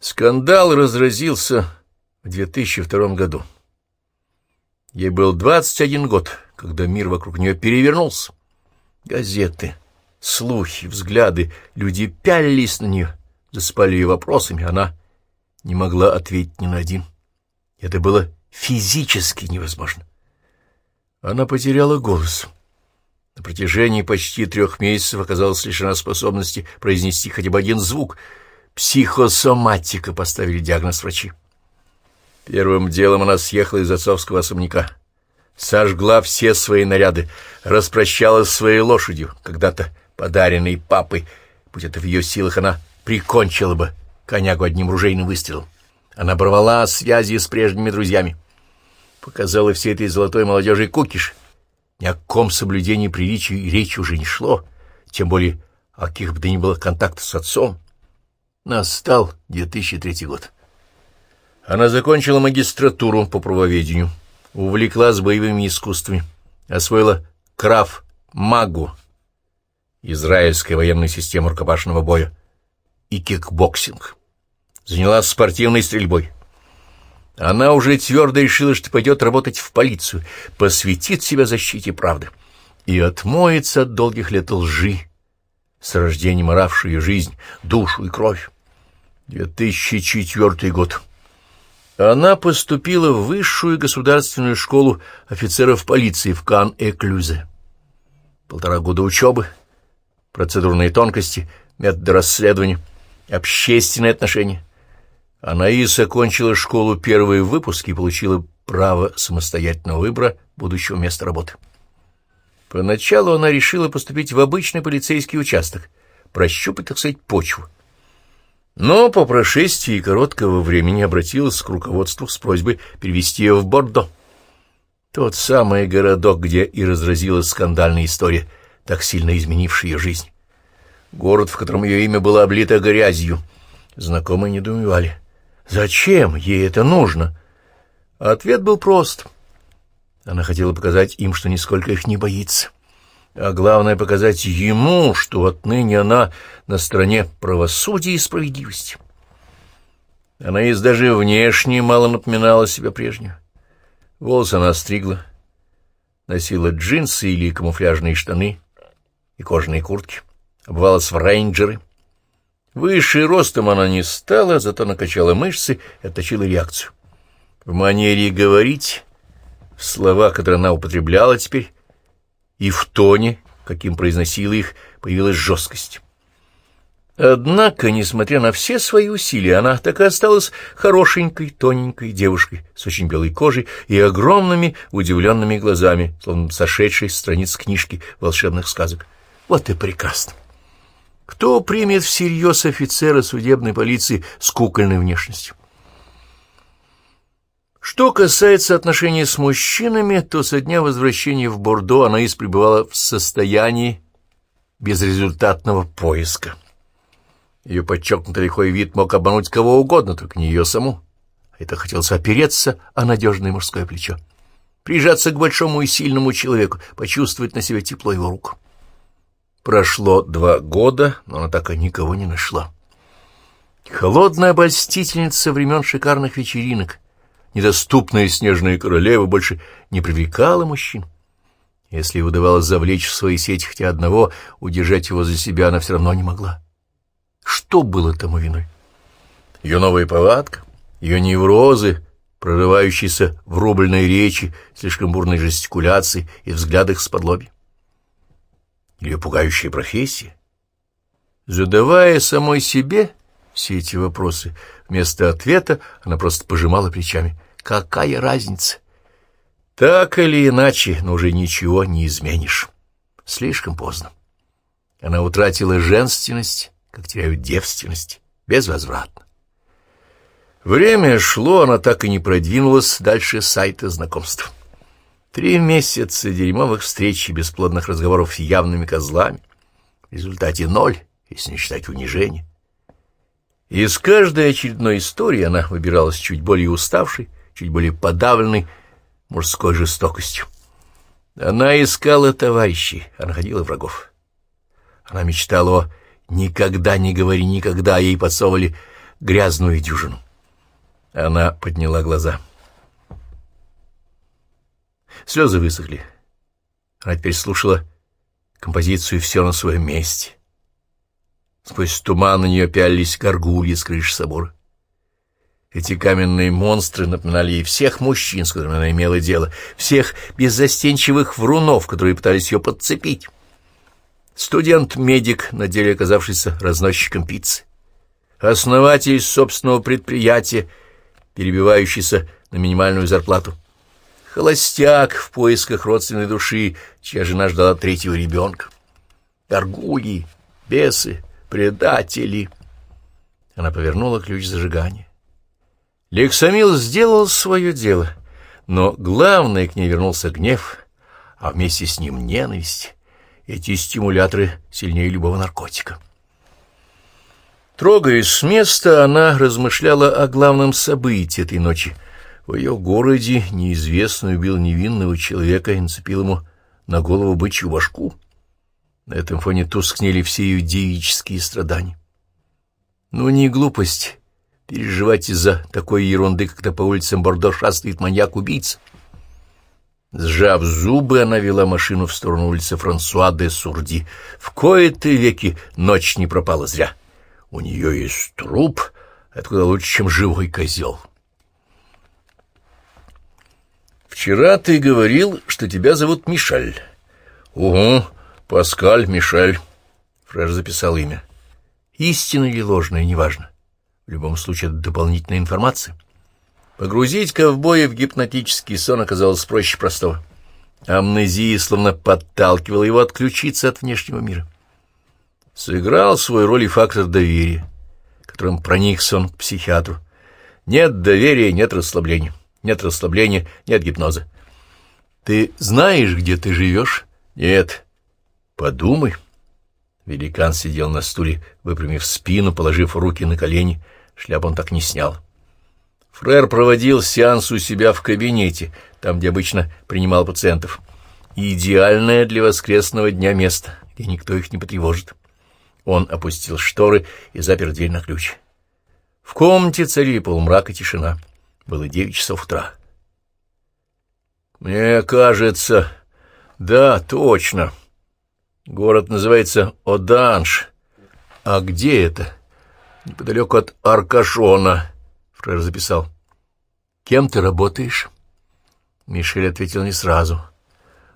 Скандал разразился в 2002 году. Ей был 21 год, когда мир вокруг нее перевернулся. Газеты, слухи, взгляды, люди пялились на нее, засыпали ее вопросами, она не могла ответить ни на один. Это было физически невозможно. Она потеряла голос. На протяжении почти трех месяцев оказалась лишена способности произнести хотя бы один звук — Психосоматика, поставили диагноз врачи. Первым делом она съехала из отцовского особняка. Сожгла все свои наряды, распрощалась с своей лошадью, когда-то подаренной папой. Будь это в ее силах, она прикончила бы конягу одним ружейным выстрелом. Она оборвала связи с прежними друзьями. Показала всей этой золотой молодежи кукиш. Ни о ком соблюдении приличий и речи уже не шло, тем более о каких бы то ни было контактах с отцом. Настал 2003 год. Она закончила магистратуру по правоведению, увлеклась боевыми искусствами, освоила краф магу, израильская военная система рукопашного боя, и кикбоксинг. Занялась спортивной стрельбой. Она уже твердо решила, что пойдет работать в полицию, посвятит себя защите правды и отмоется от долгих лет лжи, с рождением оравшей ее жизнь, душу и кровь. 2004 год. Она поступила в высшую государственную школу офицеров полиции в Кан-Эклюзе. Полтора года учебы, процедурные тонкости, методы расследования, общественные отношения. Она и окончила школу первые выпуски и получила право самостоятельного выбора будущего места работы. Поначалу она решила поступить в обычный полицейский участок, прощупать, так сказать, почву. Но по прошествии короткого времени обратилась к руководству с просьбой перевести ее в Бордо. Тот самый городок, где и разразилась скандальная история, так сильно изменившая ее жизнь. Город, в котором ее имя было облито грязью. Знакомые недоумевали. Зачем ей это нужно? Ответ был прост. Она хотела показать им, что нисколько их не боится а главное показать ему, что отныне она на стороне правосудия и справедливости. Она из даже внешне мало напоминала себя прежнюю. Волосы она стригла, носила джинсы или камуфляжные штаны и кожаные куртки, обвалась в рейнджеры. Выше ростом она не стала, зато накачала мышцы и отточила реакцию. В манере говорить, в словах, которые она употребляла теперь, и в тоне, каким произносила их, появилась жесткость. Однако, несмотря на все свои усилия, она так и осталась хорошенькой, тоненькой девушкой с очень белой кожей и огромными удивленными глазами, словно сошедшей с страниц книжки волшебных сказок. Вот и прекрасно. Кто примет всерьез офицера судебной полиции с кукольной внешностью? Что касается отношений с мужчинами, то со дня возвращения в Бордо она пребывала в состоянии безрезультатного поиска. Ее подчеркнутый лихой вид мог обмануть кого угодно, только не ее саму. Это хотелось опереться о надежное мужское плечо, прижаться к большому и сильному человеку, почувствовать на себе тепло его рук. Прошло два года, но она так и никого не нашла. Холодная обольстительница времен шикарных вечеринок — недоступная снежная королева больше не привлекала мужчин. Если удавалось завлечь в свои сети хотя одного, удержать его за себя она все равно не могла. Что было тому виной? Ее новая повадка, ее неврозы, прорывающиеся в рубльной речи, слишком бурной жестикуляции и взглядах с подлоби. Ее пугающая профессия. Задавая самой себе все эти вопросы, вместо ответа она просто пожимала плечами — Какая разница? Так или иначе, но уже ничего не изменишь. Слишком поздно. Она утратила женственность, как теряют девственность, безвозвратно. Время шло, она так и не продвинулась дальше сайта знакомств. Три месяца дерьмовых встреч и бесплодных разговоров с явными козлами. В результате ноль, если не считать унижения. Из каждой очередной истории она выбиралась чуть более уставшей, чуть более подавленной мужской жестокостью. Она искала товарищей, а находила врагов. Она мечтала о «никогда не говори никогда», ей подсовывали грязную дюжину. Она подняла глаза. Слезы высохли. Она теперь слушала композицию «Все на своем месте». Сквозь туман на нее пялились горгульи с крыши собора. Эти каменные монстры напоминали ей всех мужчин, с которыми она имела дело, всех беззастенчивых врунов, которые пытались ее подцепить. Студент-медик, на деле оказавшийся разносчиком пиццы. Основатель собственного предприятия, перебивающийся на минимальную зарплату. Холостяк в поисках родственной души, чья жена ждала третьего ребенка. Торгуи, бесы, предатели. Она повернула ключ зажигания. Лексамил сделал свое дело, но главное к ней вернулся гнев, а вместе с ним ненависть. Эти стимуляторы сильнее любого наркотика. Трогаясь с места, она размышляла о главном событии этой ночи. В ее городе неизвестный убил невинного человека и нацепил ему на голову бычью башку. На этом фоне тускнели все ее девические страдания. Ну, не глупость переживать из-за такой ерунды, когда по улицам Бордо шастает маньяк-убийца. Сжав зубы, она вела машину в сторону улицы Франсуа де Сурди. В кои-то веки ночь не пропала зря. У нее есть труп, это куда лучше, чем живой козел. «Вчера ты говорил, что тебя зовут Мишель». «Угу, Паскаль Мишель», — Фреш записал имя. «Истинно или ложное, неважно. В любом случае, это дополнительная информация. Погрузить ковбоя в гипнотический сон оказалось проще простого. Амнезия словно подталкивала его отключиться от внешнего мира. Сыграл свою роль и фактор доверия, которым проникся он к психиатру. Нет доверия — нет расслабления. Нет расслабления — нет гипноза. Ты знаешь, где ты живешь? Нет. Подумай. Великан сидел на стуле, выпрямив спину, положив руки на колени — Шляпу он так не снял. Фрер проводил сеанс у себя в кабинете, там, где обычно принимал пациентов. Идеальное для воскресного дня место, где никто их не потревожит. Он опустил шторы и запер дверь на ключ. В комнате царили полумрак и тишина. Было девять часов утра. «Мне кажется...» «Да, точно. Город называется Оданж. А где это?» неподалеку от Аркашона, — Фрер записал. — Кем ты работаешь? Мишель ответил не сразу.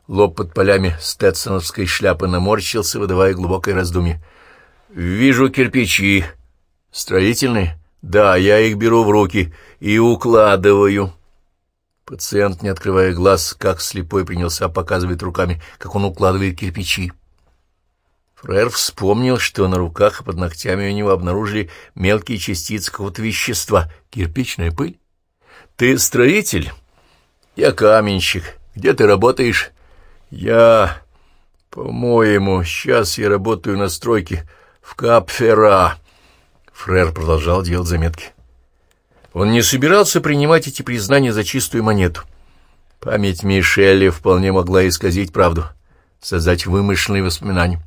Лоб под полями стетсоновской шляпы наморщился, выдавая глубокое раздумье. — Вижу кирпичи. — Строительные? — Да, я их беру в руки и укладываю. Пациент, не открывая глаз, как слепой, принялся показывать руками, как он укладывает кирпичи. Фрер вспомнил, что на руках и под ногтями у него обнаружили мелкие частицы какого-то вещества. Кирпичная пыль? Ты строитель? Я каменщик. Где ты работаешь? Я... По-моему, сейчас я работаю на стройке в Капфера. Фрер продолжал делать заметки. Он не собирался принимать эти признания за чистую монету. Память Мишеля вполне могла исказить правду, создать вымышленные воспоминания.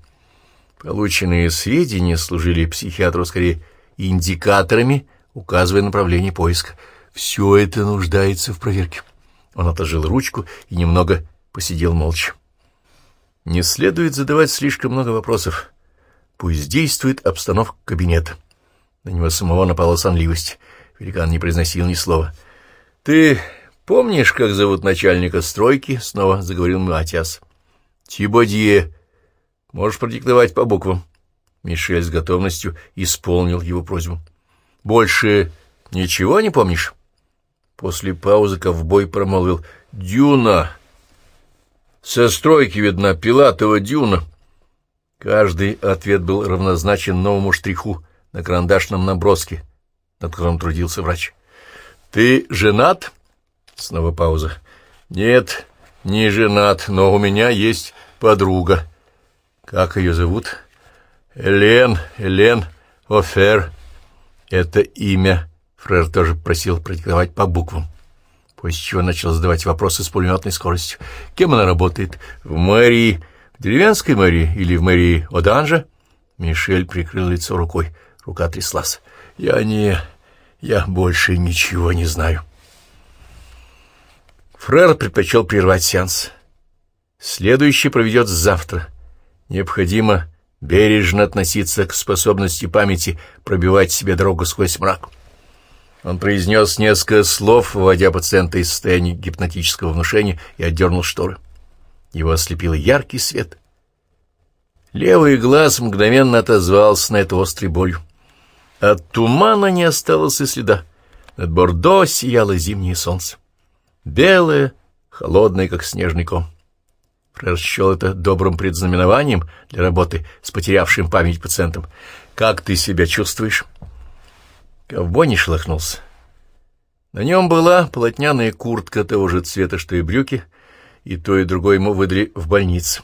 Полученные сведения служили психиатру скорее индикаторами, указывая направление поиска. Все это нуждается в проверке. Он отложил ручку и немного посидел молча. Не следует задавать слишком много вопросов. Пусть действует обстановка кабинета. На него самого напала сонливость. Великан не произносил ни слова. — Ты помнишь, как зовут начальника стройки? — снова заговорил Матиас. — Тибодье Можешь продиктовать по буквам. Мишель с готовностью исполнил его просьбу. Больше ничего не помнишь? После паузы ковбой промолвил. Дюна. Со стройки видна Пилатова дюна. Каждый ответ был равнозначен новому штриху на карандашном наброске, над которым трудился врач. «Ты женат?» Снова пауза. «Нет, не женат, но у меня есть подруга». Как ее зовут? Элен, Элен Офер. Это имя Фрер тоже просил продиктовать по буквам, после чего начал задавать вопросы с пулеметной скоростью. Кем она работает? В мэрии, в деревенской мэрии или в мэрии Оданжа? Мишель прикрыл лицо рукой, рука тряслась. Я не... Я больше ничего не знаю. Фрер предпочел прервать сеанс. Следующий проведет завтра. Необходимо бережно относиться к способности памяти пробивать себе дорогу сквозь мрак. Он произнес несколько слов, вводя пациента из состояния гипнотического внушения, и отдернул шторы. Его ослепил яркий свет. Левый глаз мгновенно отозвался на это острой болью. От тумана не осталось и следа. Над Бордо сияло зимнее солнце. Белое, холодное, как снежный ком. Фрер счел это добрым предзнаменованием для работы с потерявшим память пациентом. «Как ты себя чувствуешь?» Ковбой не шелохнулся. На нем была полотняная куртка того же цвета, что и брюки, и то, и другое ему выдали в больнице.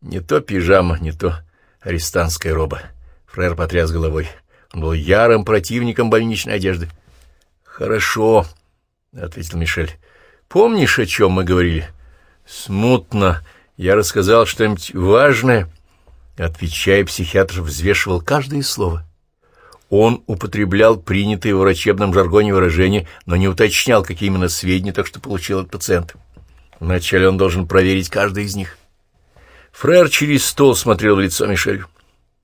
Не то пижама, не то арестантская роба. Фрер потряс головой. Он был ярым противником больничной одежды. «Хорошо», — ответил Мишель. «Помнишь, о чем мы говорили?» «Смутно. Я рассказал что-нибудь важное». Отвечая, психиатр взвешивал каждое слово. Он употреблял принятые в врачебном жаргоне выражения, но не уточнял, какие именно сведения так что получил от пациента. Вначале он должен проверить каждый из них. Фрер через стол смотрел в лицо Мишелю.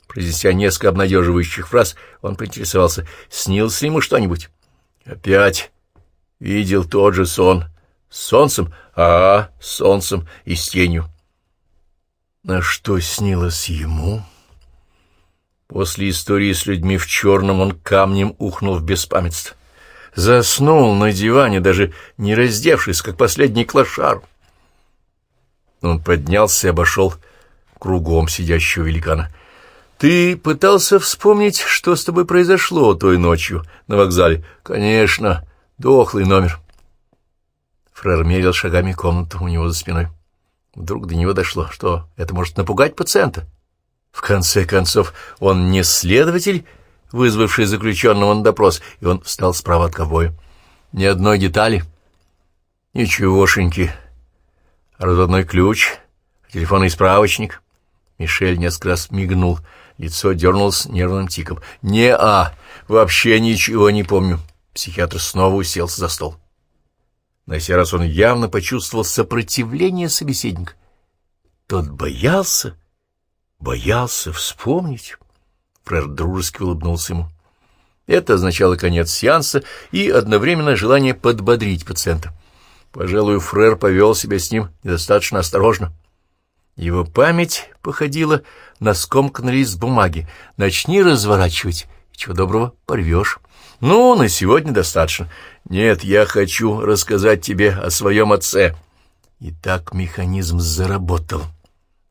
Произнеся несколько обнадеживающих фраз, он поинтересовался, снилось ли ему что-нибудь. Опять видел тот же сон. С солнцем? А, с солнцем и с тенью. На что снилось ему? После истории с людьми в черном он камнем ухнул в беспамятство. Заснул на диване, даже не раздевшись, как последний клошар. Он поднялся и обошел кругом сидящего великана. «Ты пытался вспомнить, что с тобой произошло той ночью на вокзале?» «Конечно, дохлый номер». Фрер мерил шагами комнату у него за спиной. Вдруг до него дошло, что это может напугать пациента. В конце концов, он не следователь, вызвавший заключенного на допрос, и он встал справа от ковбоя. Ни одной детали. Ничегошеньки. Разводной ключ, телефонный справочник. Мишель несколько раз мигнул, лицо дернулось нервным тиком. «Не-а, вообще ничего не помню». Психиатр снова уселся за стол. На сей раз он явно почувствовал сопротивление собеседника. Тот боялся, боялся вспомнить. Фрер дружески улыбнулся ему. Это означало конец сеанса и одновременно желание подбодрить пациента. Пожалуй, Фрер повел себя с ним недостаточно осторожно. Его память походила на скомканный лист бумаги. Начни разворачивать, чего доброго порвешь. Ну, на сегодня достаточно. Нет, я хочу рассказать тебе о своем отце. И так механизм заработал.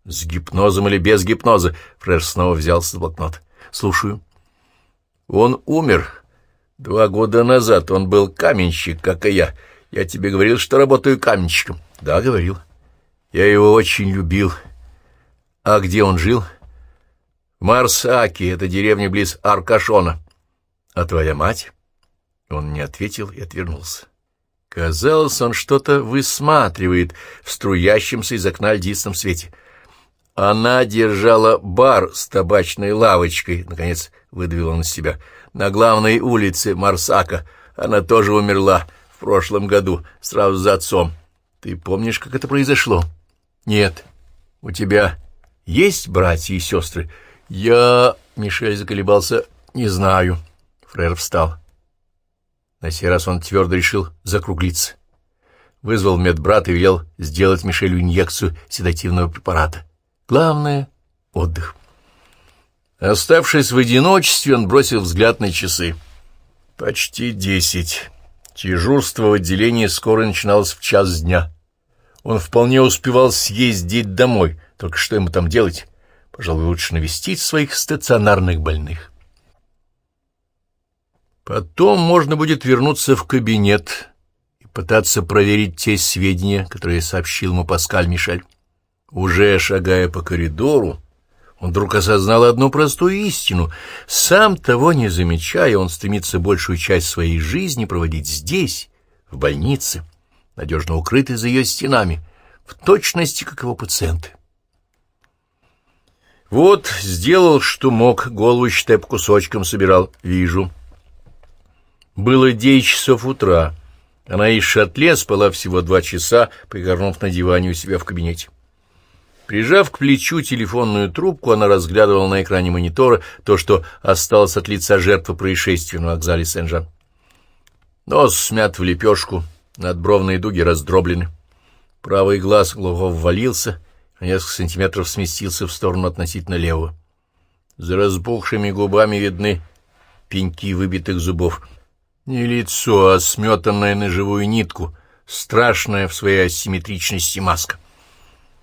С гипнозом или без гипноза? Фреш снова взялся за блокнот. Слушаю. Он умер. Два года назад он был каменщик, как и я. Я тебе говорил, что работаю каменщиком. Да, говорил. Я его очень любил. А где он жил? В Марсаке, это деревня близ Аркашона. А твоя мать? Он не ответил и отвернулся. Казалось, он что-то высматривает в струящемся из окна льдистом свете. Она держала бар с табачной лавочкой, наконец выдавил он из себя, на главной улице Марсака. Она тоже умерла в прошлом году, сразу за отцом. Ты помнишь, как это произошло? Нет. У тебя есть братья и сестры? Я... Мишель заколебался. Не знаю. Фрер встал. На сей раз он твердо решил закруглиться. Вызвал медбрата и велел сделать Мишелю инъекцию седативного препарата. Главное — отдых. Оставшись в одиночестве, он бросил взгляд на часы. Почти десять. Дежурство в отделении скоро начиналось в час дня. Он вполне успевал съездить домой, только что ему там делать? Пожалуй, лучше навестить своих стационарных больных. Потом можно будет вернуться в кабинет и пытаться проверить те сведения, которые сообщил ему Паскаль Мишель. Уже шагая по коридору, он вдруг осознал одну простую истину. Сам того не замечая, он стремится большую часть своей жизни проводить здесь, в больнице, надежно укрытый за ее стенами, в точности, как его пациенты. Вот сделал, что мог, голову, считай, по кусочкам собирал, вижу. Было девять часов утра. Она из шатле спала всего два часа, пригорнув на диване у себя в кабинете. Прижав к плечу телефонную трубку, она разглядывала на экране монитора то, что осталось от лица жертвы происшествия на вокзале Сен-Жан. Нос смят в лепешку, надбровные дуги раздроблены. Правый глаз глухо ввалился, а несколько сантиметров сместился в сторону относительно левого. За разбухшими губами видны пеньки выбитых зубов. Не лицо, а сметанное на живую нитку, страшная в своей асимметричности маска.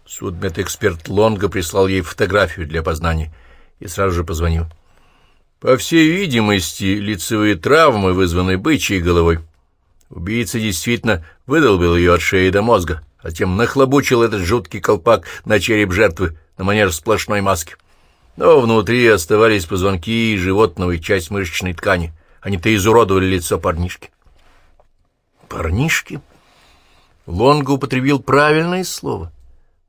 Судмедэксперт Лонга прислал ей фотографию для опознания и сразу же позвонил. По всей видимости, лицевые травмы вызваны бычьей головой. Убийца действительно выдолбил ее от шеи до мозга, а затем нахлобучил этот жуткий колпак на череп жертвы на манер сплошной маски. Но внутри оставались позвонки животного и часть мышечной ткани. Они-то изуродовали лицо парнишки. Парнишки? Лонго употребил правильное слово —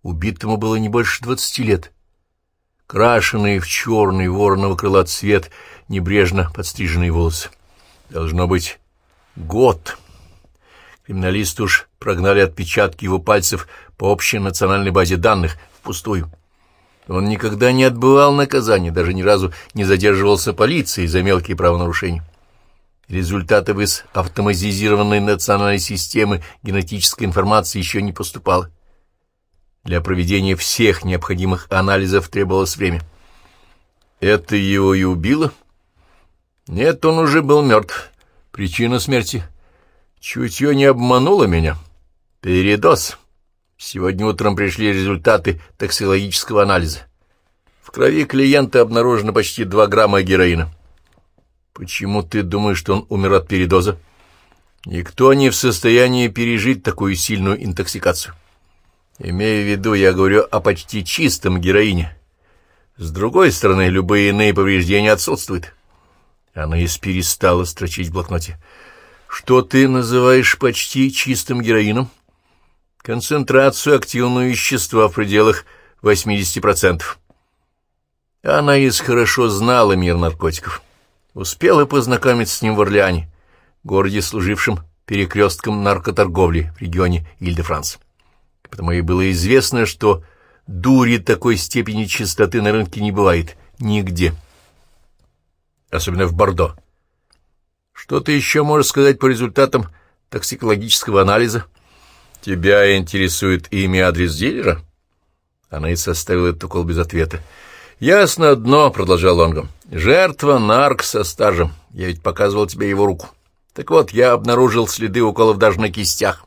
Убитому было не больше двадцати лет. Крашеные в черный вороного крыла цвет, небрежно подстриженные волосы. Должно быть год. Криминалисты уж прогнали отпечатки его пальцев по общей национальной базе данных впустую. Он никогда не отбывал наказание, даже ни разу не задерживался полицией за мелкие правонарушения. Результатов из автоматизированной национальной системы генетической информации еще не поступало. Для проведения всех необходимых анализов требовалось время. Это его и убило? Нет, он уже был мертв. Причина смерти? Чутье не обмануло меня. Передоз. Сегодня утром пришли результаты токсикологического анализа. В крови клиента обнаружено почти 2 грамма героина. Почему ты думаешь, что он умер от передоза? Никто не в состоянии пережить такую сильную интоксикацию. Имею в виду, я говорю о почти чистом героине. С другой стороны, любые иные повреждения отсутствуют. Она и перестала строчить в блокноте. Что ты называешь почти чистым героином? Концентрацию активного вещества в пределах 80%. Анаис хорошо знала мир наркотиков. Успела познакомиться с ним в Орлеане, городе, служившем перекрестком наркоторговли в регионе Иль-де-Франс потому и было известно, что дури такой степени чистоты на рынке не бывает нигде, особенно в Бордо. Что ты еще можешь сказать по результатам токсикологического анализа? Тебя интересует имя и адрес дилера? Она и составила этот укол без ответа. «Ясно одно», — продолжал Лонгом. «Жертва нарк со стажем. Я ведь показывал тебе его руку. Так вот, я обнаружил следы уколов даже на кистях.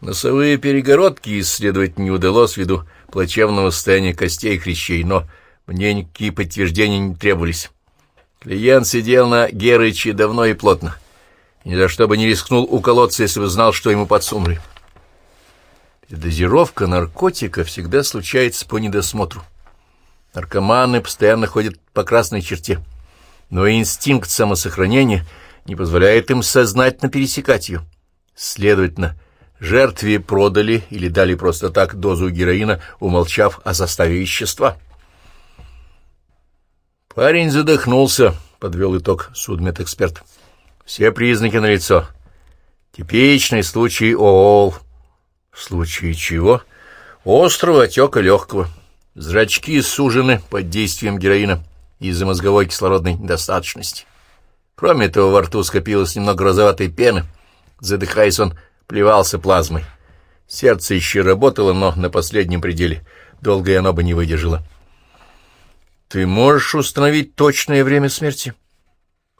Носовые перегородки исследовать не удалось ввиду плачевного состояния костей и хрящей, но мне никакие подтверждения не требовались. Клиент сидел на Герыче давно и плотно. Ни за что бы не рискнул уколоться, если бы знал, что ему подсунули. Дозировка наркотика всегда случается по недосмотру. Наркоманы постоянно ходят по красной черте, но инстинкт самосохранения не позволяет им сознательно пересекать ее. Следовательно, Жертве продали или дали просто так дозу героина, умолчав о составе вещества. Парень задохнулся, подвел итог судмедэксперт. Все признаки налицо. Типичный случай ООЛ. В случае чего? Острого отека легкого. Зрачки сужены под действием героина из-за мозговой кислородной недостаточности. Кроме того, во рту скопилось немного розоватой пены. Задыхаясь, он плевался плазмой. Сердце еще работало, но на последнем пределе. Долго и оно бы не выдержало. «Ты можешь установить точное время смерти?»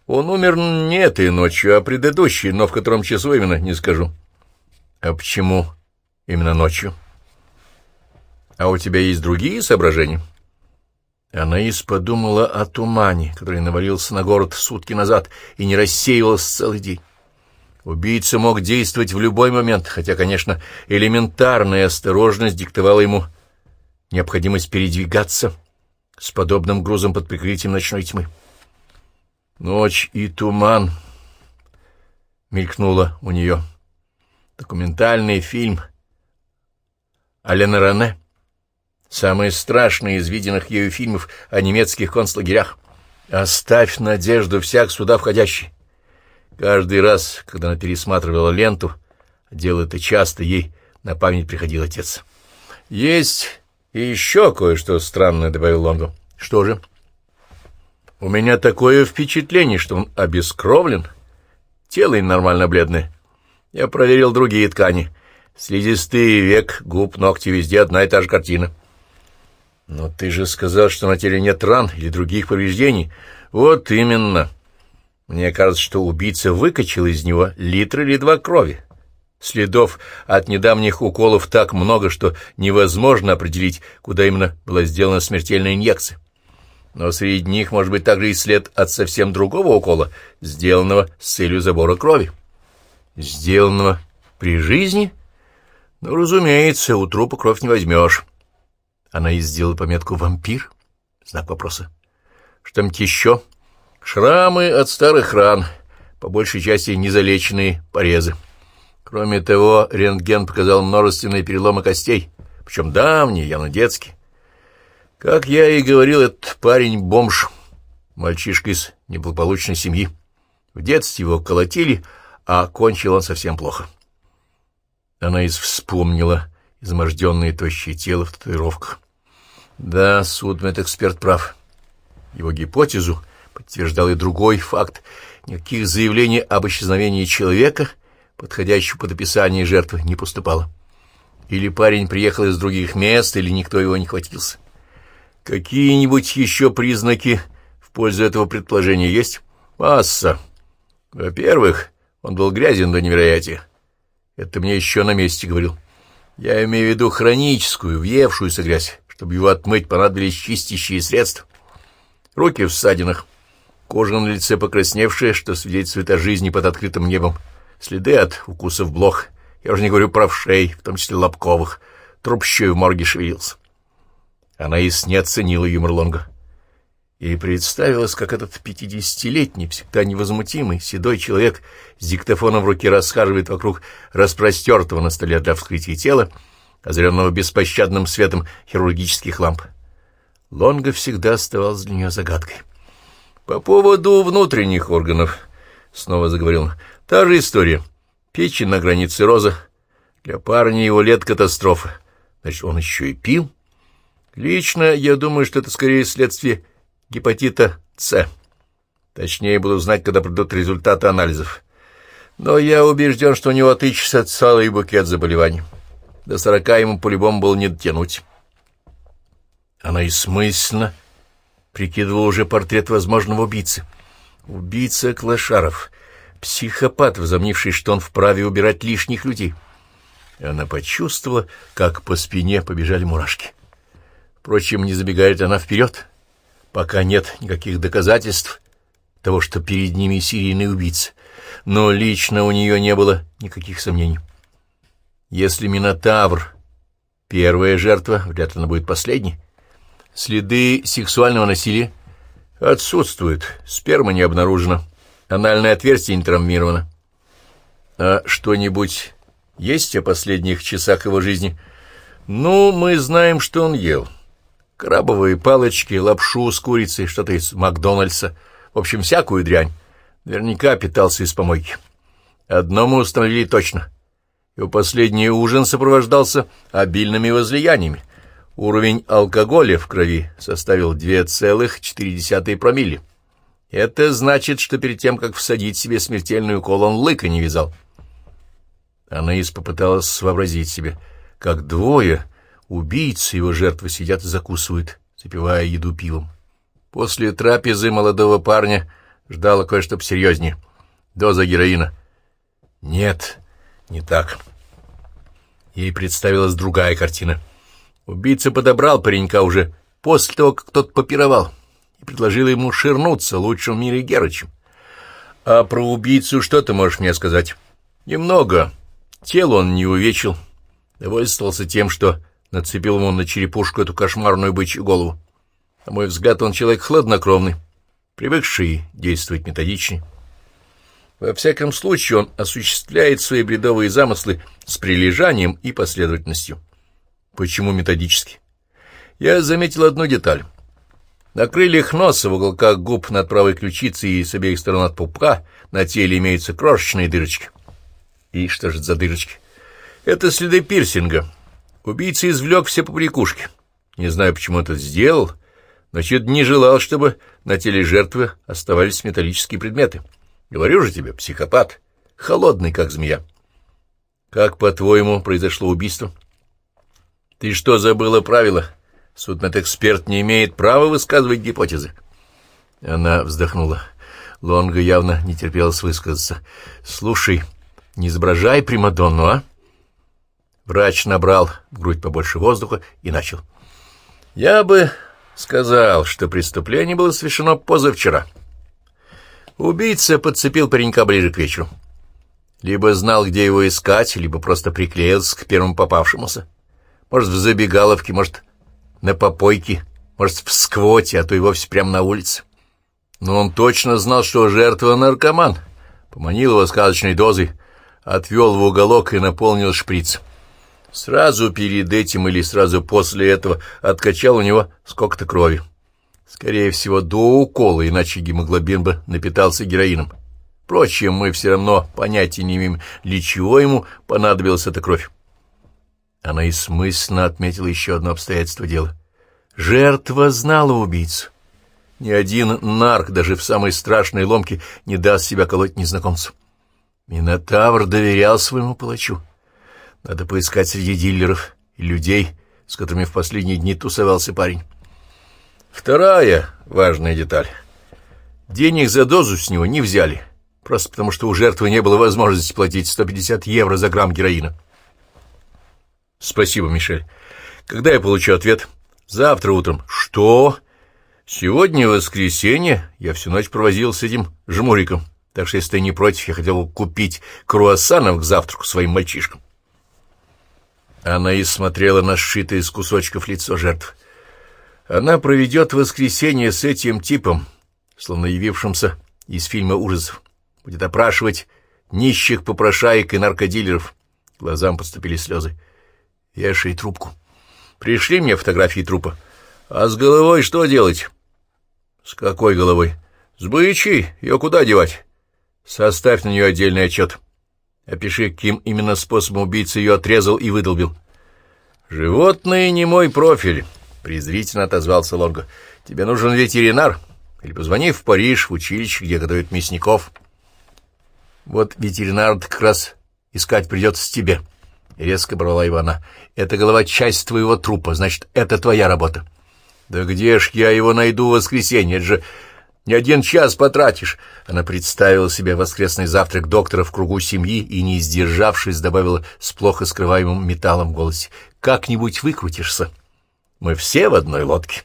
«Он умер не этой ночью, а предыдущей, но в котором часу именно, не скажу». «А почему именно ночью?» «А у тебя есть другие соображения?» Анаис подумала о тумане, который навалился на город сутки назад и не рассеивался целый день. Убийца мог действовать в любой момент, хотя, конечно, элементарная осторожность диктовала ему необходимость передвигаться с подобным грузом под прикрытием ночной тьмы. «Ночь и туман» мелькнуло у нее. Документальный фильм Алена Рене. Самый страшный из виденных ею фильмов о немецких концлагерях. «Оставь надежду всяк сюда входящий». Каждый раз, когда она пересматривала ленту, делала это часто, ей на память приходил отец. «Есть еще кое-что странное», — добавил Лонгу. «Что же?» «У меня такое впечатление, что он обескровлен, тело нормально бледное. Я проверил другие ткани. Слизистый век, губ, ногти, везде одна и та же картина». «Но ты же сказал, что на теле нет ран или других повреждений». «Вот именно. Мне кажется, что убийца выкачал из него литр или два крови. Следов от недавних уколов так много, что невозможно определить, куда именно была сделана смертельная инъекция. Но среди них может быть также и след от совсем другого укола, сделанного с целью забора крови. Сделанного при жизни? Ну, разумеется, у трупа кровь не возьмешь. Она и сделала пометку «вампир». Знак вопроса. Что-нибудь еще? Шрамы от старых ран, по большей части незалеченные порезы. Кроме того, рентген показал множественные переломы костей, причем давние, явно детские. Как я и говорил, этот парень — бомж, мальчишка из неблагополучной семьи. В детстве его колотили, а кончил он совсем плохо. Она из вспомнила изможденное тощее тело в татуировках. Да, судмедэксперт прав. Его гипотезу подтверждал и другой факт. Никаких заявлений об исчезновении человека, подходящего под описание жертвы, не поступало. Или парень приехал из других мест, или никто его не хватился. Какие-нибудь еще признаки в пользу этого предположения есть? Масса. Во-первых, он был грязен до невероятия. Это мне еще на месте говорил. Я имею в виду хроническую, въевшуюся грязь. Чтобы его отмыть, понадобились чистящие средства. Руки в ссадинах, кожа на лице покрасневшая, что свидетельствует о жизни под открытым небом, следы от укусов блох. Я уже не говорю про вшей, в том числе лобковых. Труп еще и в морге шевелился. Она и не оценила юмор Лонга. И представилось, как этот пятидесятилетний, всегда невозмутимый, седой человек с диктофоном в руке расхаживает вокруг распростертого на столе для вскрытия тела, озаренного беспощадным светом хирургических ламп. Лонга всегда оставался для нее загадкой. «По поводу внутренних органов», — снова заговорил он, — «та же история. Печень на границе роза. Для парня его лет катастрофа. Значит, он еще и пил?» «Лично я думаю, что это скорее следствие гепатита С. Точнее, буду знать, когда придут результаты анализов. Но я убежден, что у него отыщется целый букет заболеваний». До сорока ему по-любому было не дотянуть. Она и смысленно прикидывала уже портрет возможного убийцы. Убийца Клашаров, психопат, возомнивший, что он вправе убирать лишних людей. И она почувствовала, как по спине побежали мурашки. Впрочем, не забегает она вперед, пока нет никаких доказательств того, что перед ними серийный убийца. Но лично у нее не было никаких сомнений. Если Минотавр — первая жертва, вряд ли она будет последней. Следы сексуального насилия отсутствуют, сперма не обнаружено, анальное отверстие не травмировано. А что-нибудь есть о последних часах его жизни? Ну, мы знаем, что он ел. Крабовые палочки, лапшу с курицей, что-то из Макдональдса, в общем, всякую дрянь. Наверняка питался из помойки. Одно мы установили точно — его последний ужин сопровождался обильными возлияниями. Уровень алкоголя в крови составил 2,4 промилле. Это значит, что перед тем, как всадить себе смертельный укол, он лыка не вязал. Анаис попыталась вообразить себе, как двое убийцы его жертвы сидят и закусывают, запивая еду пивом. После трапезы молодого парня ждала кое-что посерьезнее. Доза героина. Нет, не так. Ей представилась другая картина. Убийца подобрал паренька уже после того, как тот попировал, и предложил ему ширнуться лучшим в мире Герычем. А про убийцу что ты можешь мне сказать? Немного. Тело он не увечил. Довольствовался тем, что нацепил ему на черепушку эту кошмарную бычью голову. На мой взгляд, он человек хладнокровный, привыкший действовать методичнее. Во всяком случае, он осуществляет свои бредовые замыслы с прилежанием и последовательностью. Почему методически? Я заметил одну деталь. На крыльях носа, в уголках губ над правой ключицей и с обеих сторон от пупка на теле имеются крошечные дырочки. И что же это за дырочки? Это следы пирсинга. Убийца извлек все побрякушки. Не знаю, почему это сделал, но чуть не желал, чтобы на теле жертвы оставались металлические предметы. Говорю же тебе, психопат, холодный, как змея. Как, по-твоему, произошло убийство? Ты что, забыла правила? Судмедэксперт не имеет права высказывать гипотезы. Она вздохнула. Лонга явно не терпелось высказаться. «Слушай, не изображай Примадонну, а?» Врач набрал в грудь побольше воздуха и начал. «Я бы сказал, что преступление было совершено позавчера. Убийца подцепил паренька ближе к вечеру. Либо знал, где его искать, либо просто приклеился к первому попавшемуся. Может, в забегаловке, может, на попойке, может, в сквоте, а то и вовсе прямо на улице. Но он точно знал, что жертва наркоман. Поманил его сказочной дозой, отвел в уголок и наполнил шприц. Сразу перед этим или сразу после этого откачал у него сколько-то крови. Скорее всего, до укола, иначе гемоглобин бы напитался героином. Впрочем, мы все равно понятия не имеем, для чего ему понадобилась эта кровь. Она и смысленно отметила еще одно обстоятельство дела. Жертва знала убийцу. Ни один нарк даже в самой страшной ломке не даст себя колоть незнакомцу. Минотавр доверял своему палачу. Надо поискать среди дилеров людей, с которыми в последние дни тусовался парень. Вторая важная деталь. Денег за дозу с него не взяли, просто потому что у жертвы не было возможности платить 150 евро за грамм героина. Спасибо, Мишель. Когда я получу ответ? Завтра утром. Что? Сегодня воскресенье. Я всю ночь провозил с этим жмуриком. Так что, если ты не против, я хотел купить круассанов к завтраку своим мальчишкам. Она и смотрела на сшитое из кусочков лицо жертв. Она проведет воскресенье с этим типом, словно явившимся из фильма ужасов. Будет опрашивать нищих попрошаек и наркодилеров. Глазам поступили слезы. Вешай трубку. Пришли мне фотографии трупа. А с головой что делать? С какой головой? С бычьей. Ее куда девать? Составь на нее отдельный отчет. Опиши, каким именно способом убийца ее отрезал и выдолбил. Животное не мой профиль, презрительно отозвался Лонго. Тебе нужен ветеринар? Или позвони в Париж, в училище, где готовят мясников. Вот ветеринар как раз искать придется тебе. — Резко брала его она. «Это голова часть твоего трупа, значит, это твоя работа». «Да где ж я его найду в воскресенье? Это же не один час потратишь». Она представила себе воскресный завтрак доктора в кругу семьи и, не сдержавшись, добавила с плохо скрываемым металлом в голосе. «Как-нибудь выкрутишься. Мы все в одной лодке».